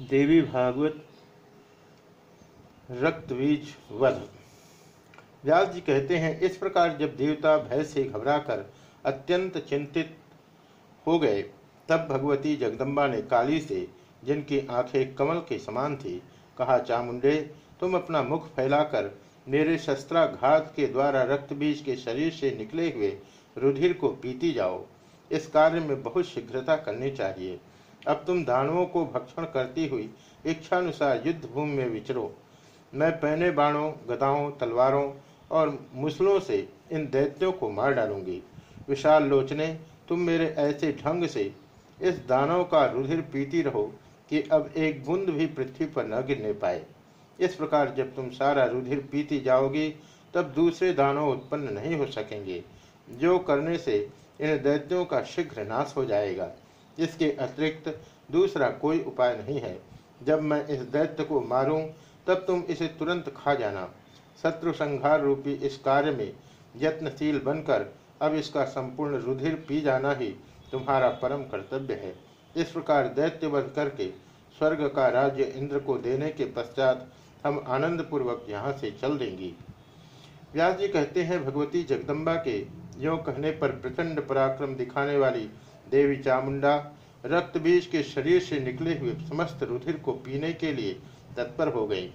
देवी भागवत, रक्तबीज वध। व्यास जी कहते हैं, इस प्रकार जब देवता भय से घबराकर अत्यंत चिंतित हो गए, तब भगवती जगदम्बा ने काली से, जिनकी आँखें कमल के समान थी, कहा, चामुंडे, तुम अपना मुख फैलाकर मेरे शस्त्राघात के द्वारा रक्तबीज के शरीर से निकले हुए रुधिर को पीती जाओ। इस कार्य में बहुत शीघ्रता करनी चाहिए। अब तुम दानवों को भक्षण करती हुई इच्छानुसार युद्ध भूमि में विचरो। मैं पहने बाणों, गदाओं, तलवारों और मुसलों से इन दैत्यों को मार डालूँगी। विशाल लोचने, तुम मेरे ऐसे ढंग से इस दानव का रुधिर पीती रहो कि अब एक बूंद भी पृथ्वी पर न गिरने पाए। इस प्रकार जब तुम सारा रुधिर पीती जाओगी, तब दूसरे दानव उत्पन्न नहीं हो सकेंगे। जो करने से इन दैत्यों का शीघ्र नाश हो जाएगा। इसके अतिरिक्त दूसरा कोई उपाय नहीं है। जब मैं इस दैत्य को मारूं, तब तुम इसे तुरंत खा जाना। शत्रु संहार रूपी इस कार्य में यत्नशील बनकर अब इसका संपूर्ण रुधिर पी जाना ही तुम्हारा परम कर्तव्य है। इस प्रकार दैत्य वध करके स्वर्ग का राज्य इंद्र को देने के पश्चात हम आनंद पूर्वक यहाँ से चल देंगी। व्यास जी कहते हैं, भगवती जगदम्बा के यो कहने पर प्रचंड पराक्रम दिखाने वाली देवी चामुंडा रक्त बीज के शरीर से निकले हुए समस्त रुधिर को पीने के लिए तत्पर हो गई।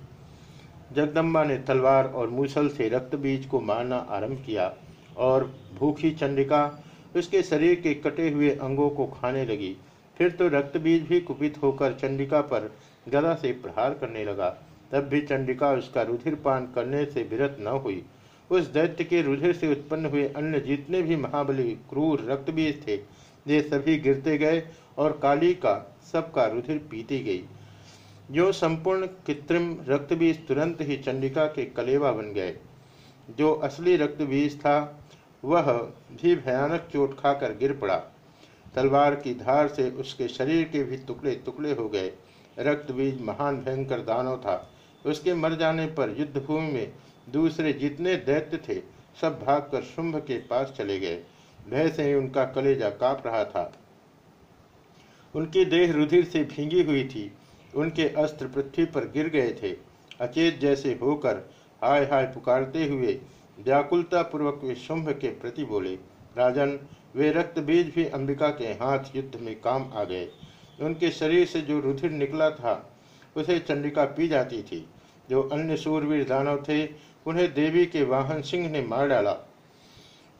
जगदम्बा ने तलवार और मूसल से रक्त बीज को मारना आरंभ किया और भूखी चंडिका उसके शरीर के कटे हुए अंगों को खाने लगी। फिर तो रक्त बीज भी कुपित होकर चंडिका पर गला से प्रहार करने लगा। तब भी चंडिका उसका रुधिर पान करने से विरत न हुई। उस दैत्य के रुधिर से उत्पन्न हुए अन्य जितने भी महाबली, क्रूर रक्तबीज थे वे सभी गिरते गए और काली का, सबका रुधिर पीती गई। जो संपूर्ण कृत्रिम रक्तबीज तुरंत ही चंडिका के कलेवा बन गए। जो असली रक्तबीज था, वह भी भयानक चोट खाकर गिर पड़ा। तलवार की धार से उसके शरीर के भी टुकड़े टुकड़े हो गए। रक्तबीज महान भयंकर दानव था। उसके मर जाने पर युद्धभूमि में दूसरे जितने दैत्य थे, सब भागकर शुंभ के पास चले गए। भय से ही उनका कलेजा काप रहा था। उनकी देह रुधिर से भींगी हुई थी। उनके अस्त्र पृथ्वी पर गिर गए थे। अचेत जैसे होकर हाय हाय पुकारते हुए व्याकुलता पूर्वक वे शुंभ के प्रति बोले, राजन, वे रक्त बीज भी अंबिका के हाथ युद्ध में काम आ गए। उनके शरीर से जो रुधिर निकला था, उसे चंडिका पी जाती थी। जो अन्य सूरवीर दानव थे, उन्हें देवी के वाहन सिंह ने मार डाला।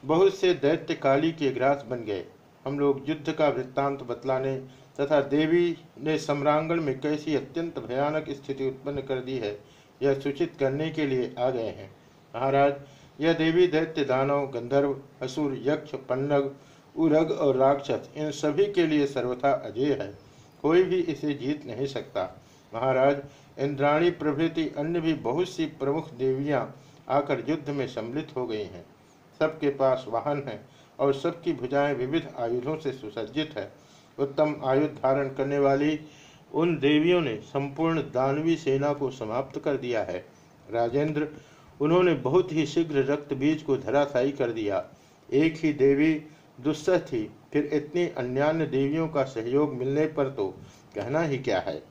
बहुत से दैत्य काली के ग्रास बन गए। हम लोग युद्ध का वृत्तांत बतलाने तथा देवी ने सम्रांगण में कैसी अत्यंत भयानक स्थिति उत्पन्न कर दी है, यह सूचित करने के लिए आ गए हैं। महाराज, यह देवी दैत्य दानव, गंधर्व, असुर, यक्ष, पन्नग, उरग और राक्षस, इन सभी के लिए सर्वथा अजय है। कोई भी इसे जीत नहीं सकता। महाराज, इंद्राणी प्रभृति अन्य भी बहुत सी प्रमुख देवियाँ आकर युद्ध में सम्मिलित हो गई हैं। सबके पास वाहन है और सबकी भुजाएँ विविध आयुधों से सुसज्जित है। उत्तम आयुध धारण करने वाली उन देवियों ने संपूर्ण दानवी सेना को समाप्त कर दिया है। राजेंद्र, उन्होंने बहुत ही शीघ्र रक्त बीज को धराशायी कर दिया। एक ही देवी दुस्सह थी, फिर इतनी अन्यान्य देवियों का सहयोग मिलने पर तो कहना ही क्या है?